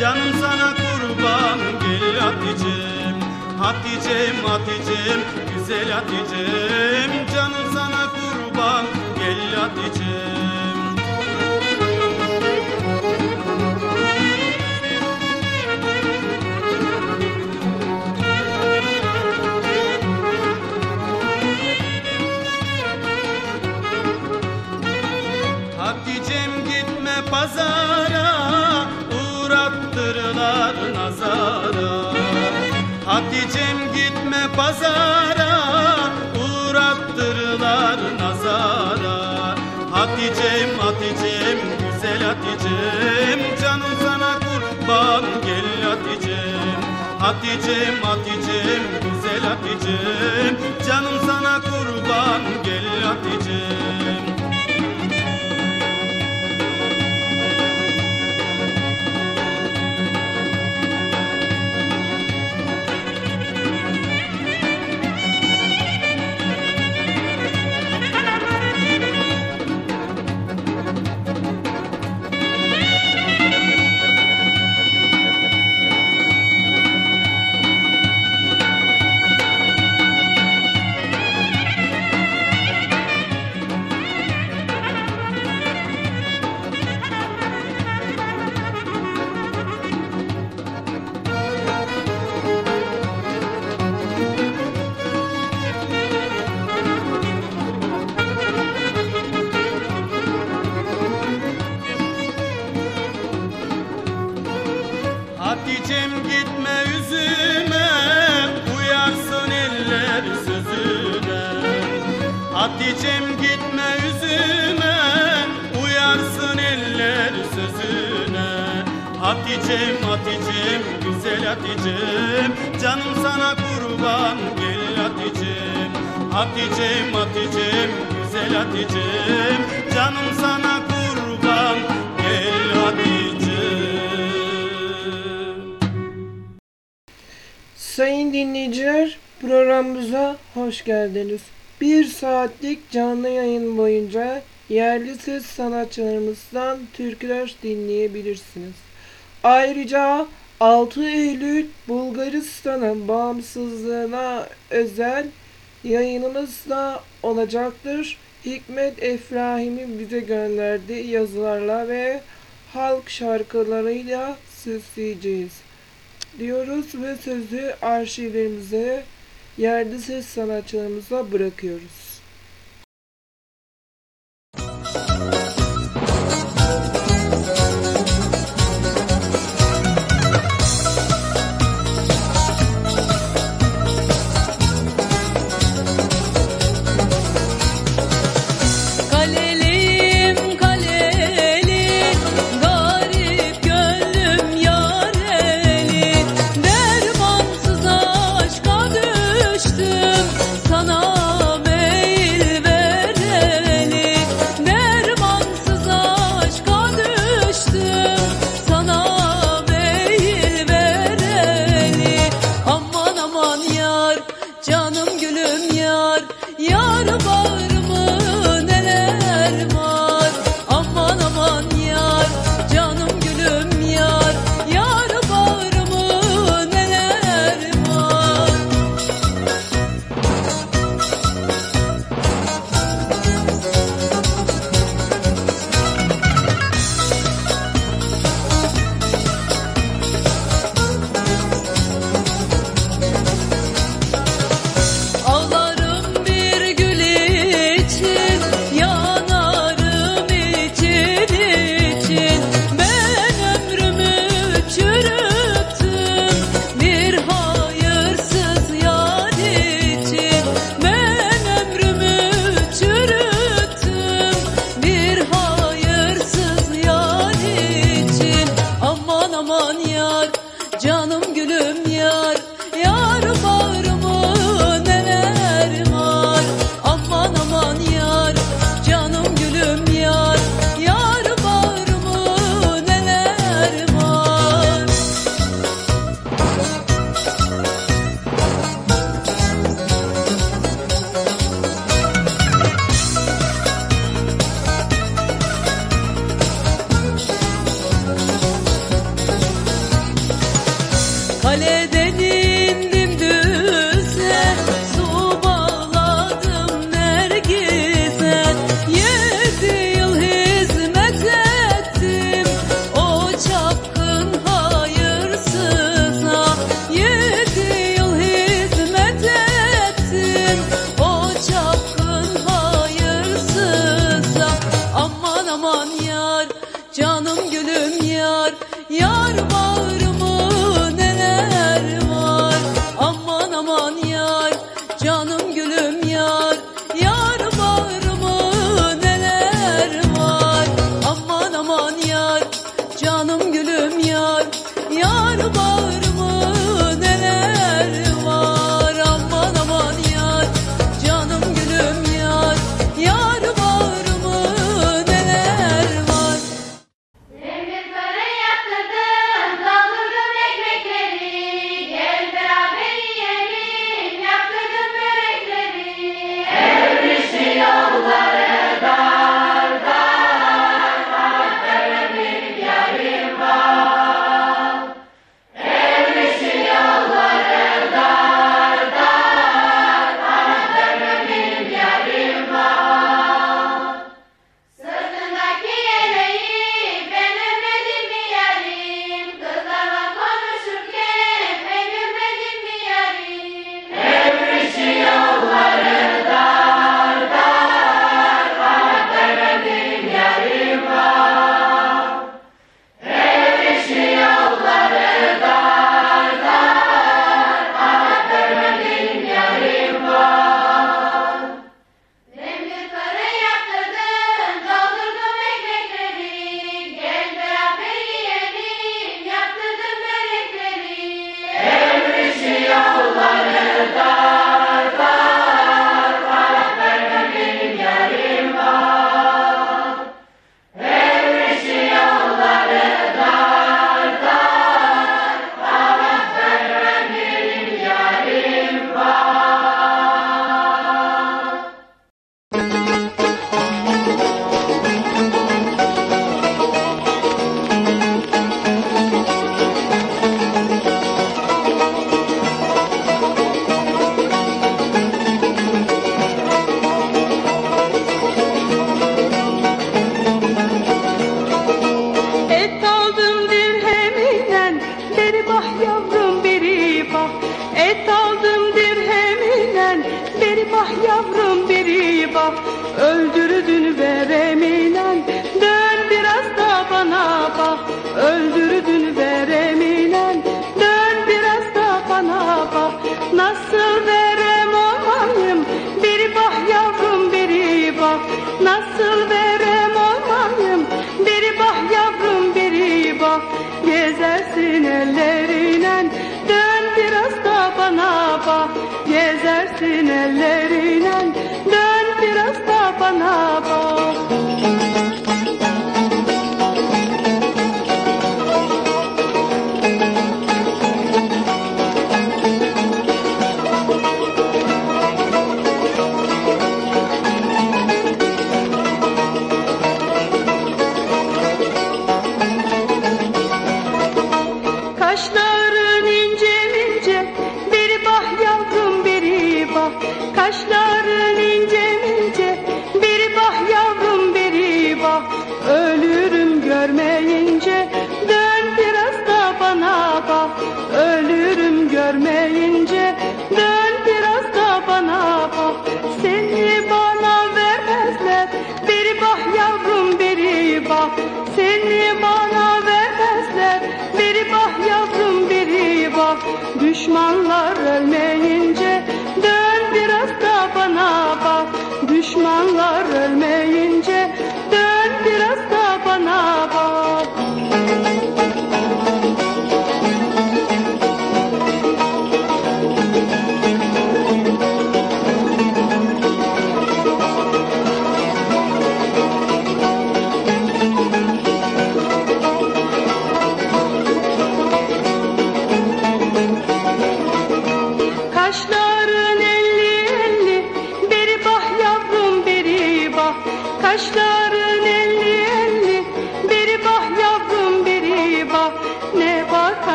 Canım sana kurban gel Hatice'm Hatice'm Hatice'm güzel Hatice'm. Canım sana kurban gel Hatice'm. Hatice'm gitme pazara pazara uğrattırlar nazara. Hatice'm Hatice'm güzel Hatice'm canım sana kurban gel Hatice'm. Hatice'm Hatice'm yerli ses sanatçılarımızdan türküler dinleyebilirsiniz. Ayrıca 6 Eylül Bulgaristan'ın bağımsızlığına özel yayınımız da olacaktır. Hikmet Efrahim'in bize gönderdiği yazılarla ve halk şarkılarıyla süsleyeceğiz diyoruz ve sözü arşivlerimize, yerde ses sanatçılarımıza bırakıyoruz. Bye.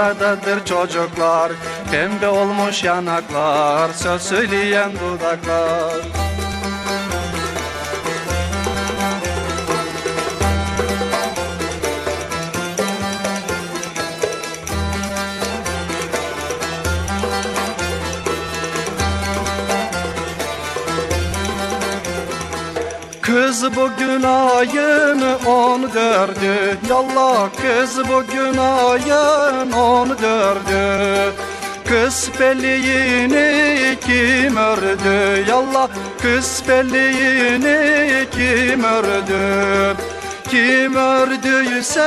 Buradadır çocuklar Pembe olmuş yanaklar söz söyleyen dudaklar Kız bugün ayın on dördü. Yallah kız bugün ayın on dördü. Kız belliğini kim ördü? Yallah kız belliğini kim ördü? Kim ördüyse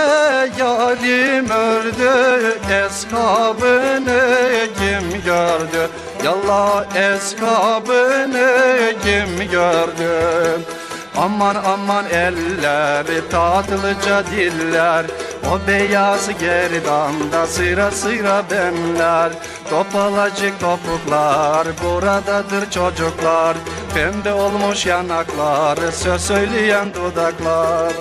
yarim ördü. Eskabını kim gördü? Yallah eskabını kim gördü Aman aman eller tatlıca diller. O beyaz gerdanda sıra sıra benler. Topalacık topuklar buradadır çocuklar. Pembe olmuş yanaklar söz söyleyen dudaklar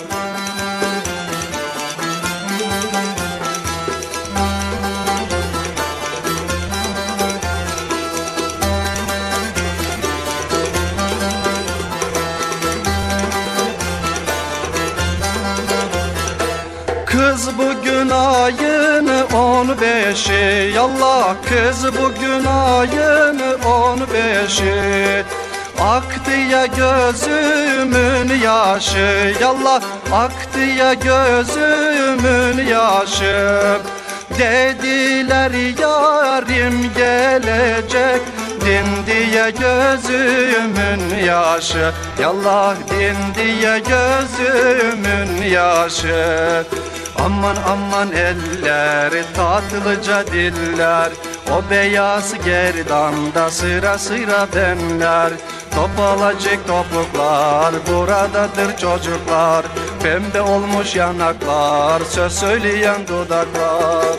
Kız bugün ayın on beşi. Yallah kız bugün ayın on beşi. Aktı ya gözümün yaşı. Yallah aktı ya gözümün yaşı. Dediler yarim gelecek. Din diye gözümün yaşı. Yallah din diye gözümün yaşı Aman aman eller tatlıca diller. O beyaz gerdanda sıra sıra benler. Topalacık topuklar buradadır çocuklar. Pembe olmuş yanaklar söz söyleyen dudaklar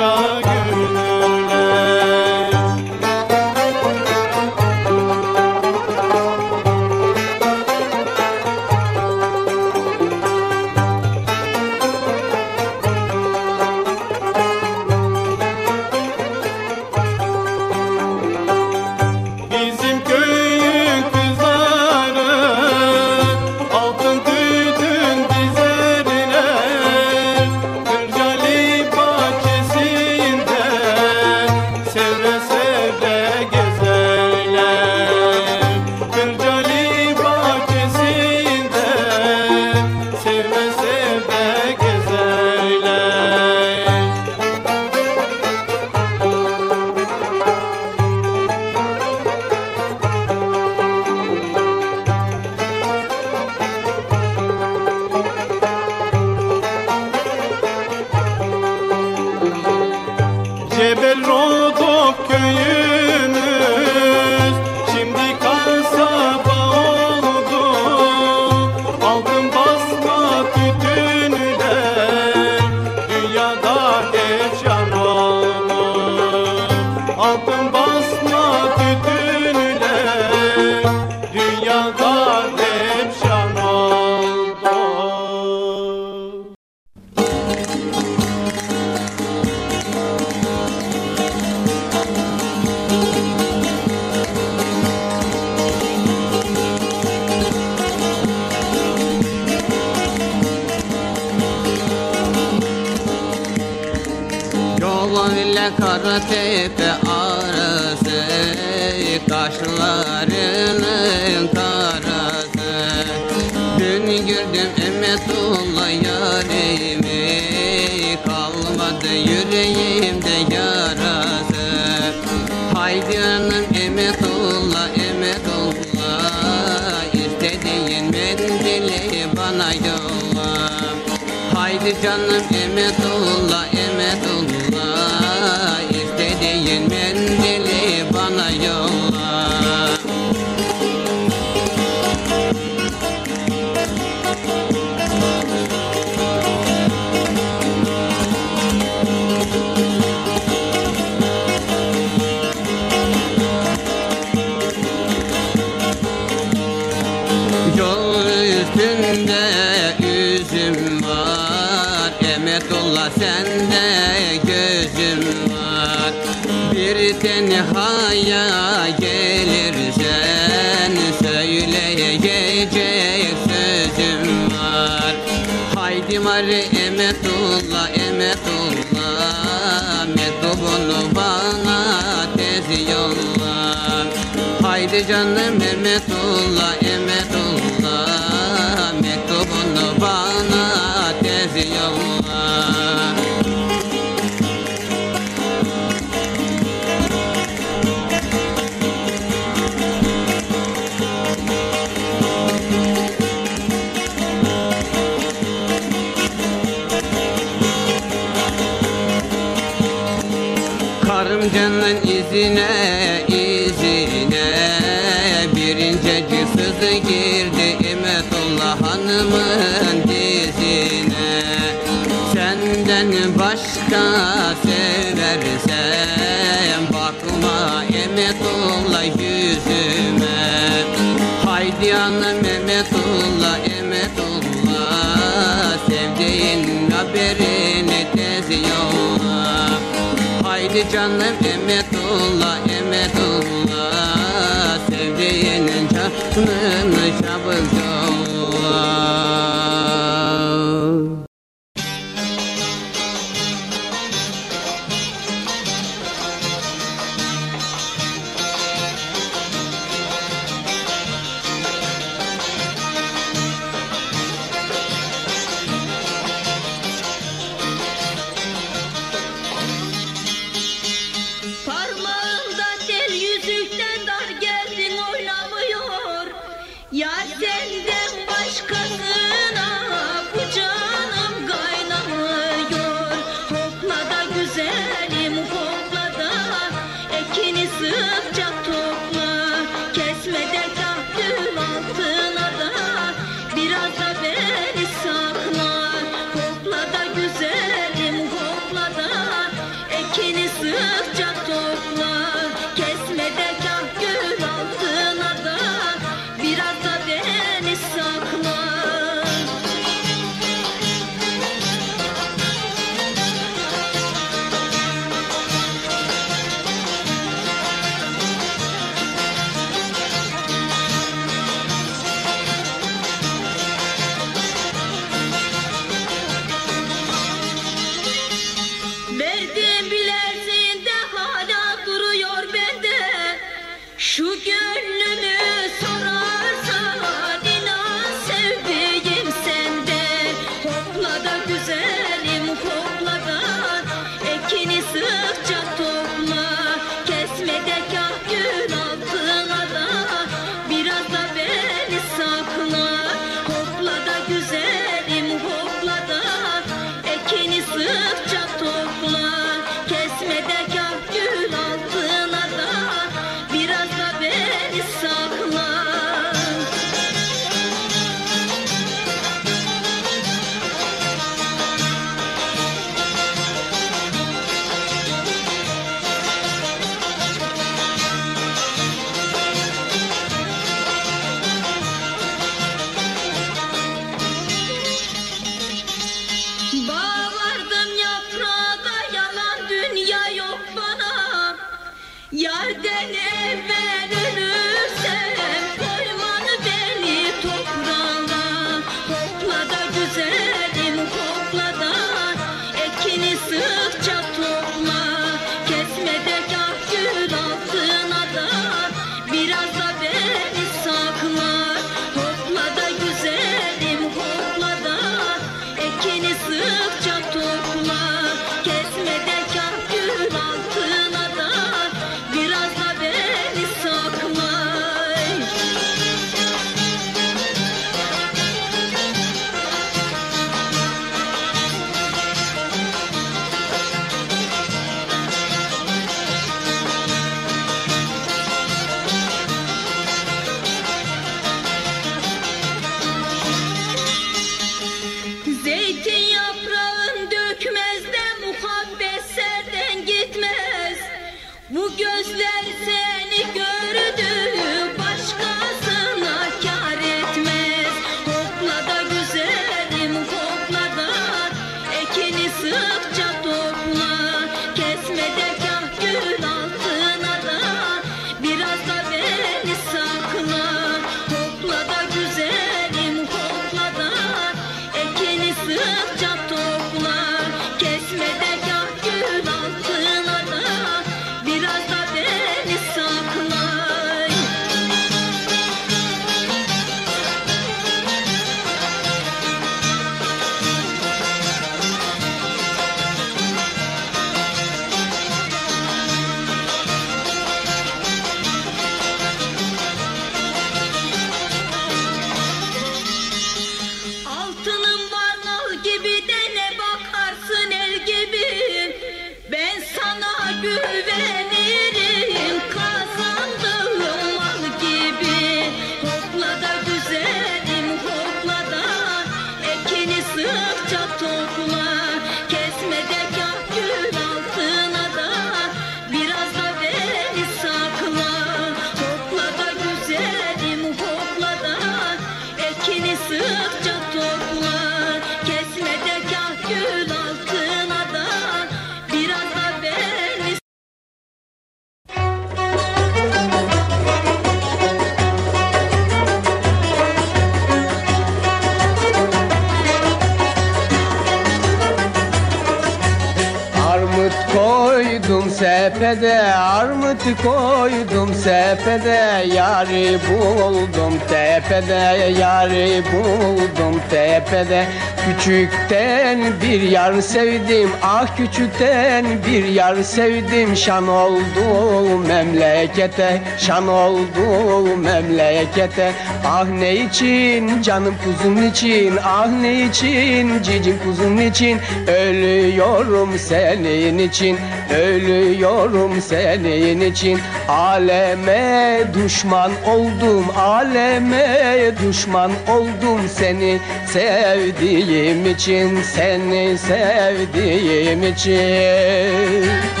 sepede, armut koydum sepede Yari buldum. Tepede, yari buldum tepede Küçükten bir yar sevdim, ah küçükten bir yar sevdim. Şan oldu memlekete, şan oldu memlekete. Ah ne için canım kuzum için, ah ne için cicim kuzum için. Ölüyorum senin için, ölüyorum senin için. Aleme düşman oldum, aleme düşman oldum. Seni sevdiğim için, seni sevdiğim için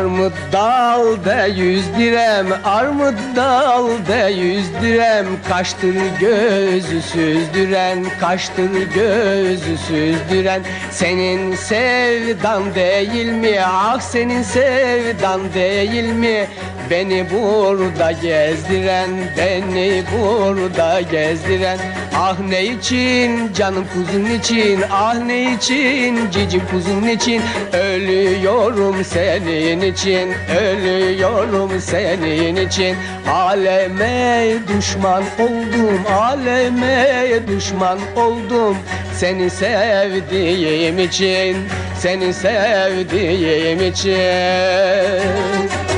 Armut dalda yüz direm, armut dalda yüz direm? Kaçtır gözü süzdüren, kaçtır gözü süzdüren? Senin sevdan değil mi, ah senin sevdan değil mi Beni burada gezdiren, beni burada gezdiren. Ah ne için canım kuzun için, ah ne için cicim kuzun için. Ölüyorum senin için, ölüyorum senin için. Aleme düşman oldum, aleme düşman oldum. Seni sevdiğim için, seni sevdiğim için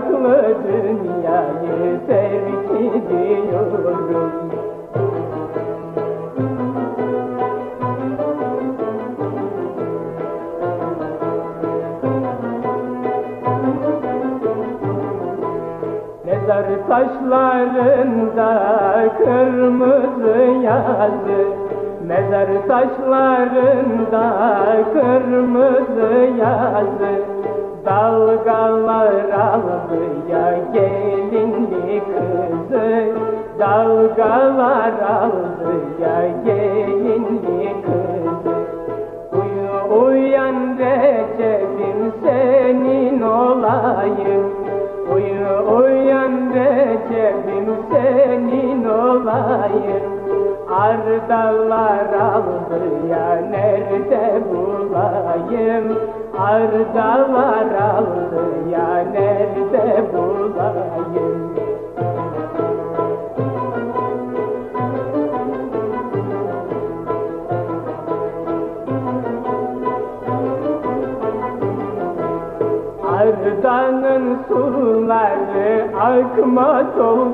Bırakma dünyayı terk ediyorum Mezar taşlarında kırmızı yazı. Mezar taşlarında kırmızı yazı.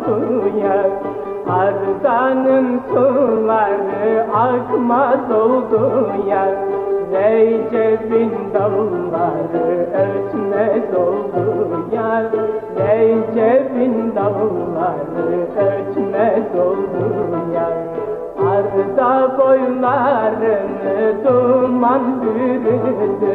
suya Ardanın suları akmaz oldu ya. Recep'in davulları ötmez oldu ya. Recep'in davulları ötmez oldu ya. Arda boylarını duman bürüdü.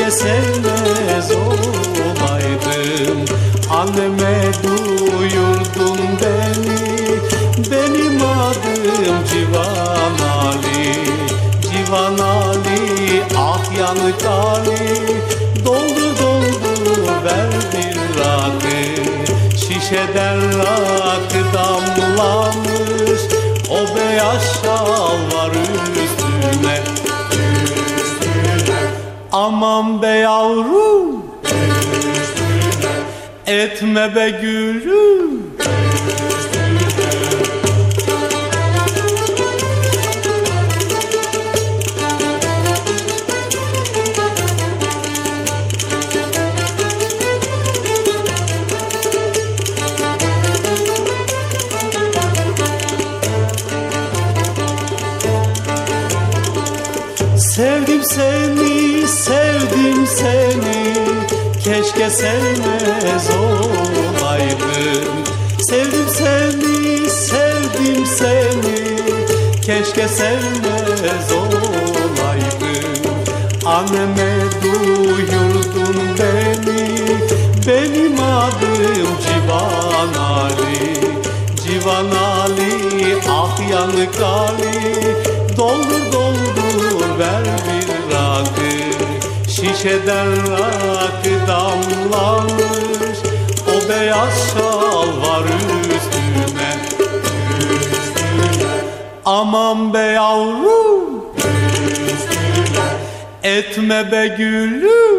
Keşke sevmez olaydım Anneme duyurdun beni. Benim adım Civan Ali. Civan Ali, ah yanık Ali Doldu doldu ver bir rakı Şişeden rakı damlamış. O beyaz şal var üstüne Aman be yavrum. Etme be gülüm Sevmez olaydım. Sevdim seni, sevdim seni Keşke sevmez olaydım. Anneme duyurdun beni Benim adım Civan Ali. Civan Ali, ah yanık Ali Doldur doldur ver bir Şişeden rakı damlamış. O beyaz şal var üstüne Aman be yavrum Etme be gülüm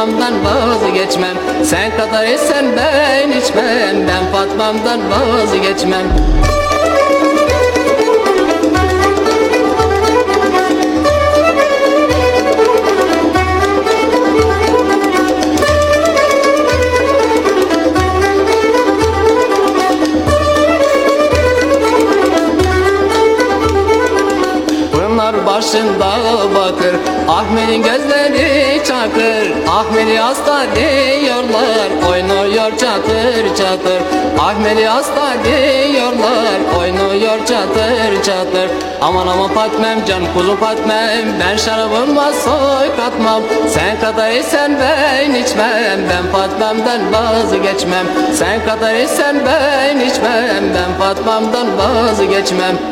Fatma'mdan vazgeçmem. Sen kadar içsen ben içmem Ben Fatma'mdan vazgeçmem çatır. Ahmet'i hasta diyorlar Oynuyor çatır çatır. Aman aman Fatma'm can kuzum Fatma'm Ben şarabıma soy katmam. Sen kadar isen ben içmem Ben Fatma'mdan vazgeçmem. Sen kadar isen ben içmem Ben Fatma'mdan vazgeçmem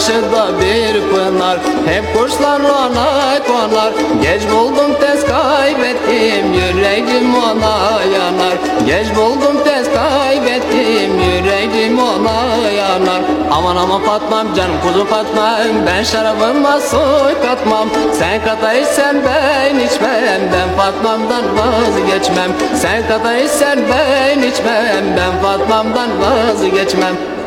karşıda bir pınar. Hep kuşlar ona konar. Geç buldum tez kaybettim. Yüreğim ona yanar. Geç buldum tez kaybettim. Yüreğim ona yanar. Aman aman Fatma'm canım kuzum Fatma'm. Ben şarabıma su katmam. Sen kadar içsen ben içmem. Ben Fatma'mdan vazgeçmem. Sen kadar içsen ben içmem. Ben Fatma'mdan vazgeçmem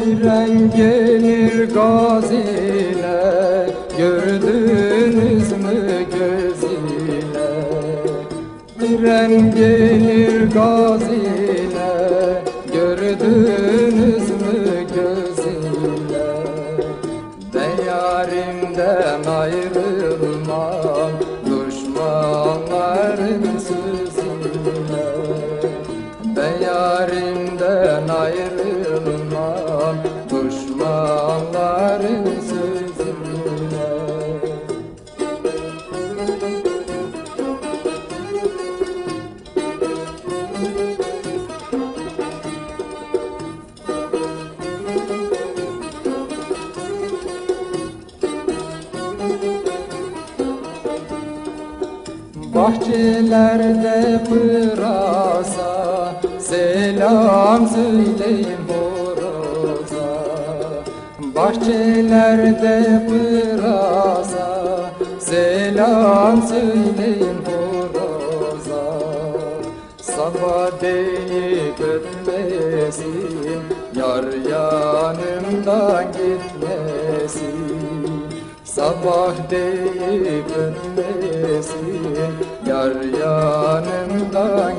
Bayram gelir gaziler Gördünüz mü gözüyle Bayram gelir gaziler Gördünüz mü gözüyle Ben yarimden ayrılmam Düşmanların sözüyle Ben yarimden ayrılmam. Bahçelerde pırasa Selam söyleyin horoza. Bahçelerde pırasa Selam söyleyin horoza. Sabah deyip ötmesin Yar yanımdan gitmesin. Sabah deyip ötmesin Yar yanımdan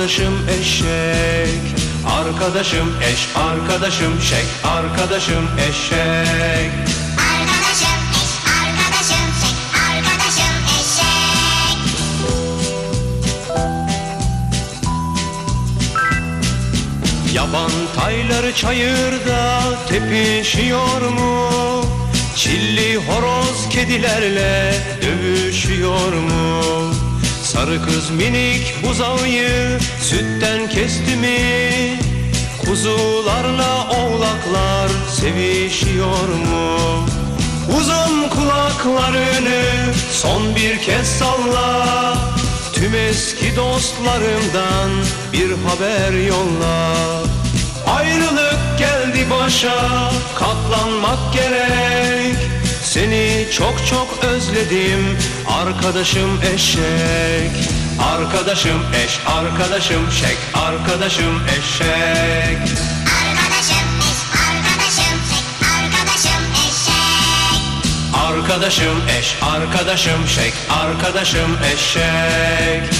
Arkadaşım eşek Arkadaşım eş arkadaşım şek Arkadaşım eşek Arkadaşım eş arkadaşım şek Arkadaşım eşek Yaban tayları çayırda tepişiyor mu? Çilli horoz kedilerle dövüşüyor mu? Sarı kız minik buzağıyı sütten kesti mi? Kuzularla oğlaklar sevişiyor mu? Uzan kulaklarını son bir kez salla Tüm eski dostlarımdan bir haber yolla Ayrılık geldi başa katlanmak gerek Seni çok çok özledim Arkadaşım eşek Arkadaşım eş arkadaşım şek Arkadaşım eşek. Arkadaşım eş arkadaşım şek Arkadaşım eşek. Arkadaşım eş arkadaşım şek Arkadaşım eşek.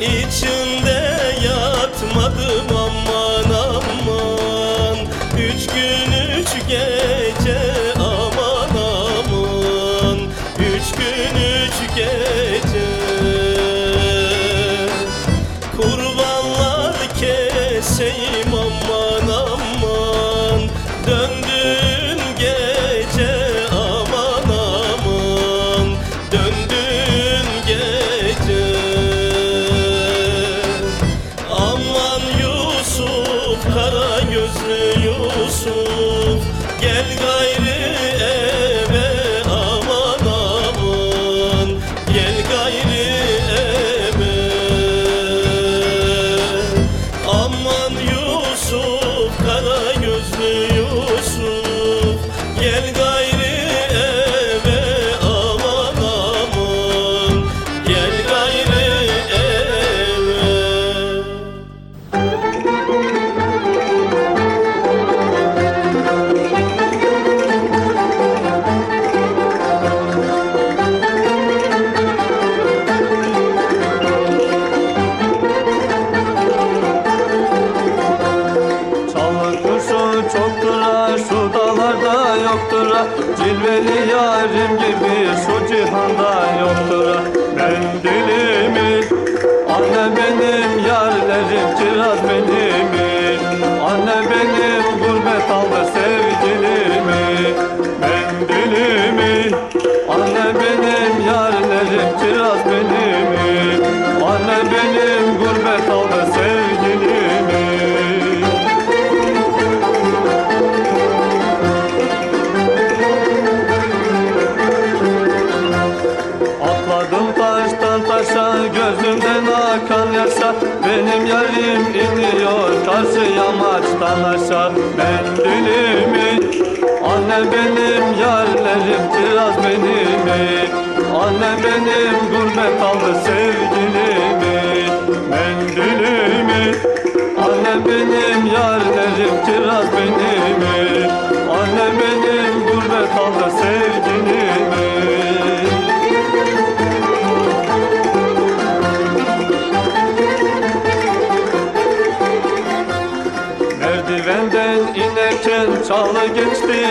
一起 kaldı sevgilimin Mendilimin Anne benim yar derim kiraz benimin Anne benim gurbet kaldı sevgilimin Merdivenden inerken çalı geçti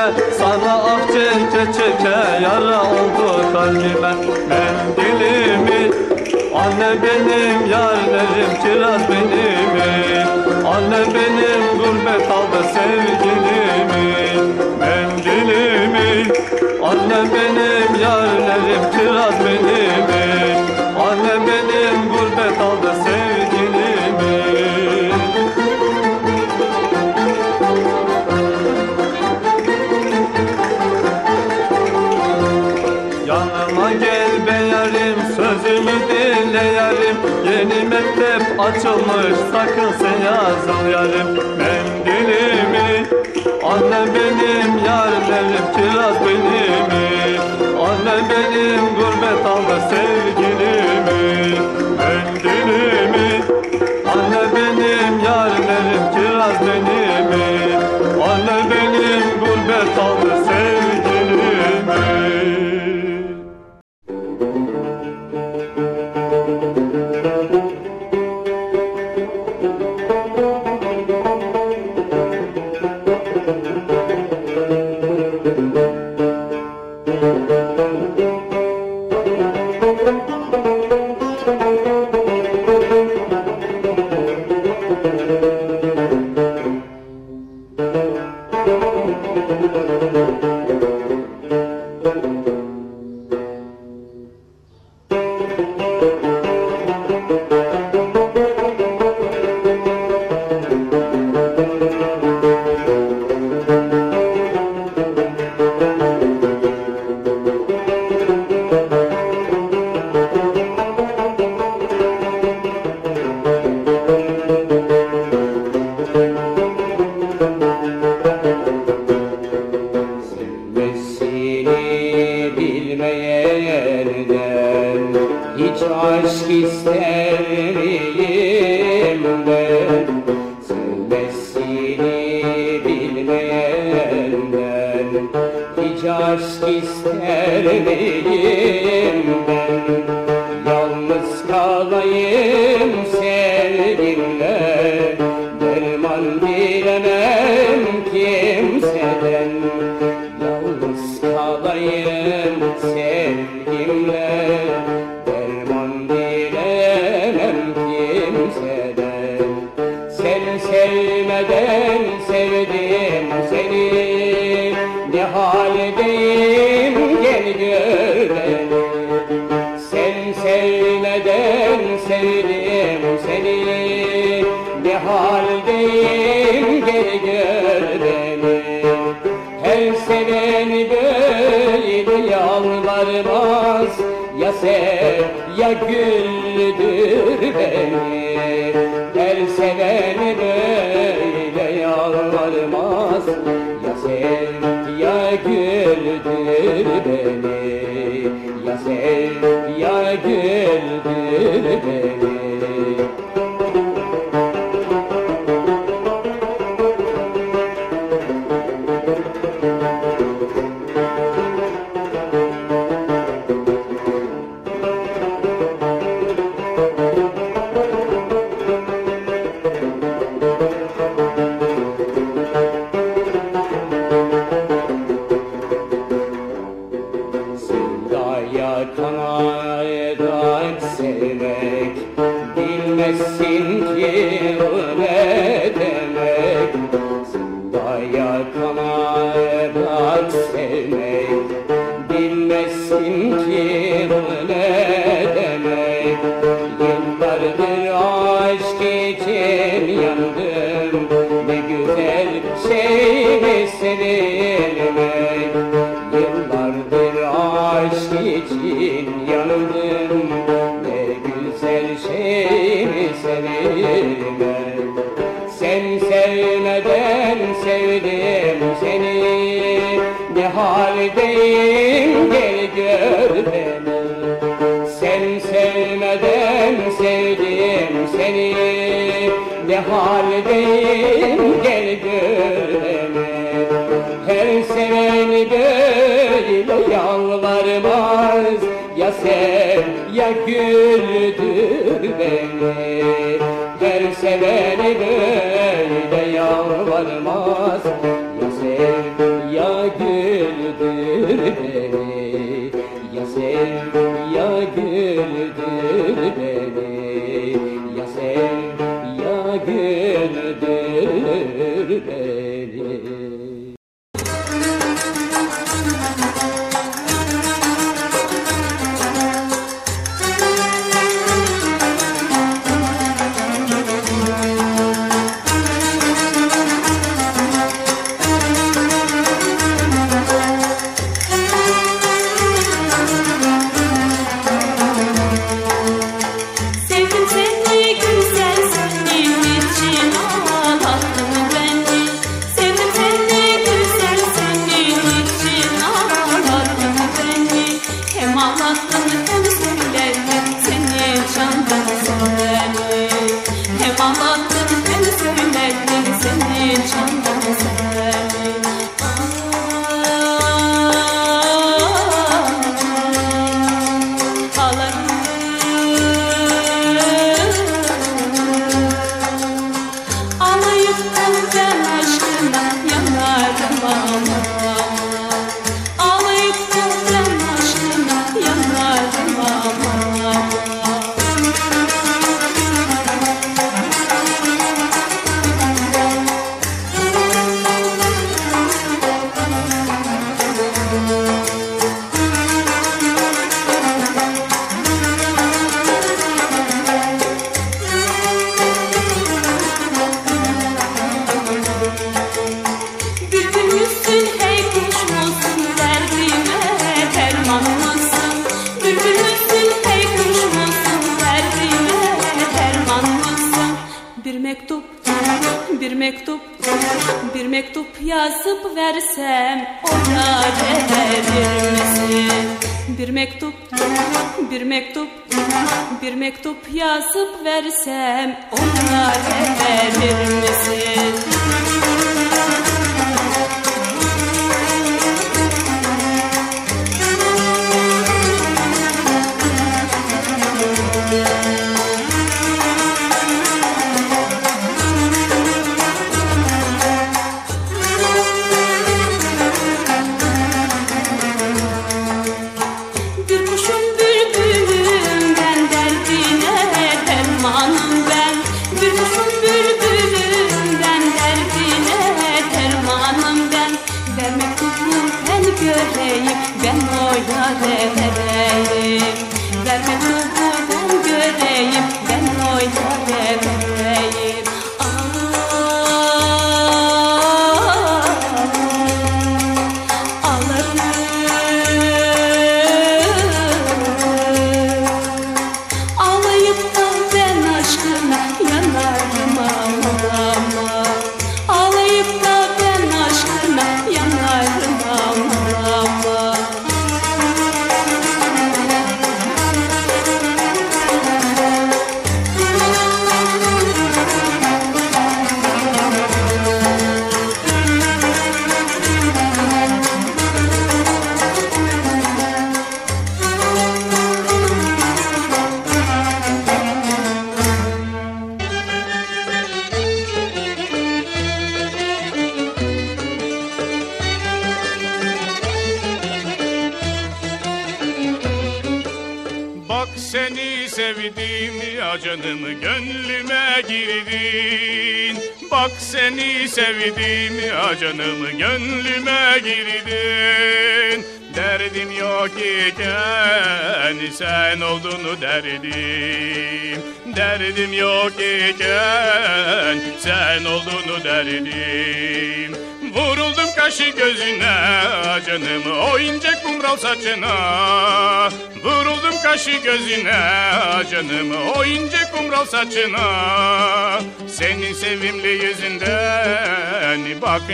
çeke Sana ah çeke çeke yara oldu kalbime. Mendilimi Anne benim yarlerim kiraz benim Anne benim gurbet aldı sevgilimi. Mendilimi Anne benim yarlerim kiraz benim Açılmış sakın siyazım yarim. Mendilimi Annem benim yarim evim kiraz benimi. Annem benim gurbet almış sevgilimi. Mendilimi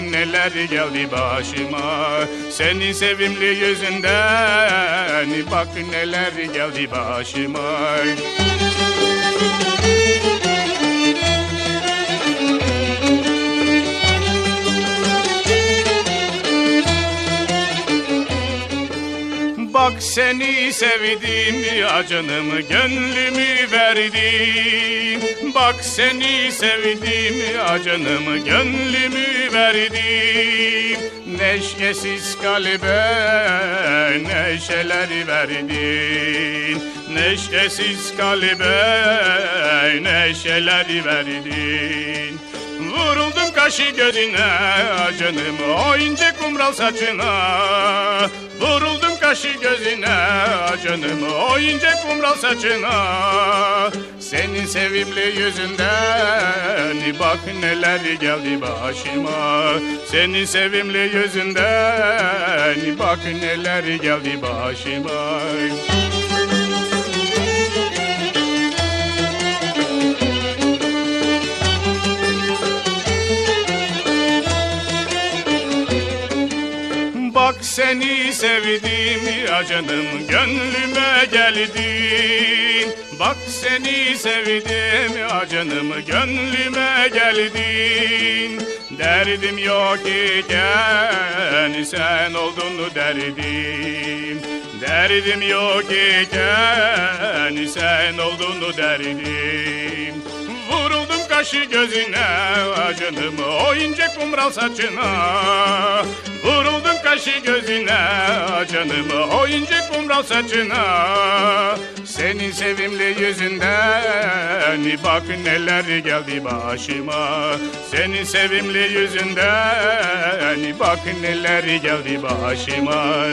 neler geldi başıma. Senin sevimli yüzünden bak neler geldi başıma. Bak seni sevdim ya canım gönlümü verdim Bak seni sevdim ya canım gönlümü verdim Neşesiz kalbe neşeler verdin Neşesiz kalbe neşeler verdin Vuruldum kaşı gözüne canım o ince kumral saçına. Vuruldum kaşı gözüne canım o ince kumral saçına. Senin sevimli yüzünden bak neler geldi başıma. Senin sevimli yüzünden bak neler geldi başıma seni sevdim ya canım gönlüme geldin. Bak seni sevdim ya canım gönlüme geldin. Derdim yok iken sen oldun derdim? Derdim yok iken sen oldun derdim kaşı gözüne canım o ince kumral saçına. Vuruldum kaşı gözüne canım o ince kumral saçına. Senin sevimli yüzünden bak neler geldi başıma. Senin sevimli yüzünden bak neler geldi başıma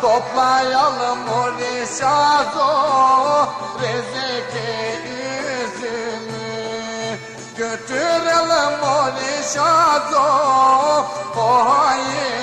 Toplayalım orişazo Rezeki üzümü Götürelim orişazo O hain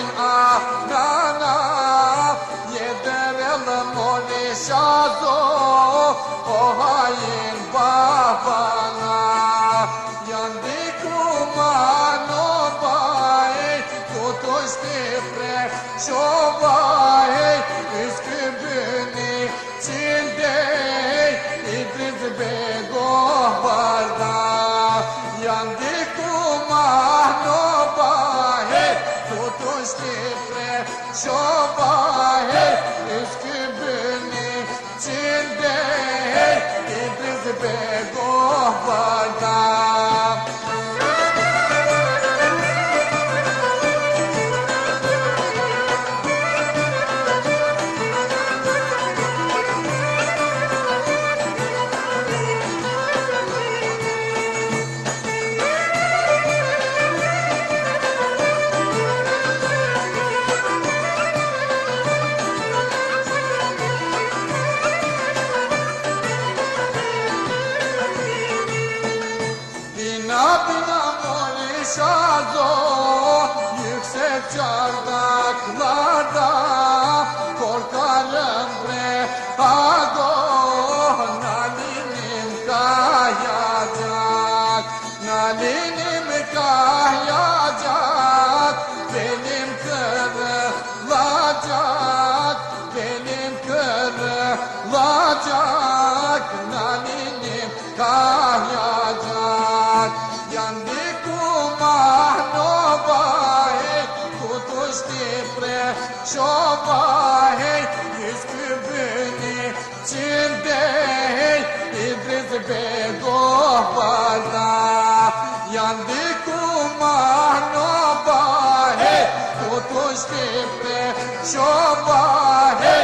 Tutuştu pre şobahe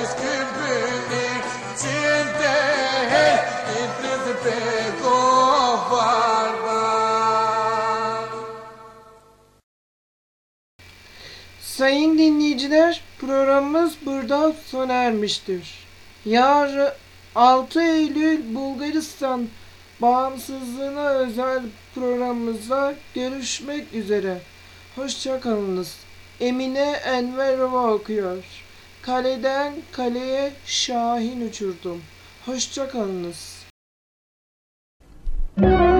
Yüz kübün içinde İdris Begovar'da Sayın dinleyiciler, programımız burada sona ermiştir. Yarın 6 Eylül Bulgaristan bağımsızlığına özel programımızda görüşmek üzere. Hoşçakalınız. Emine Enverova okuyor. Kaleden kaleye şahin uçurdum. Hoşçakalınız. kalınız.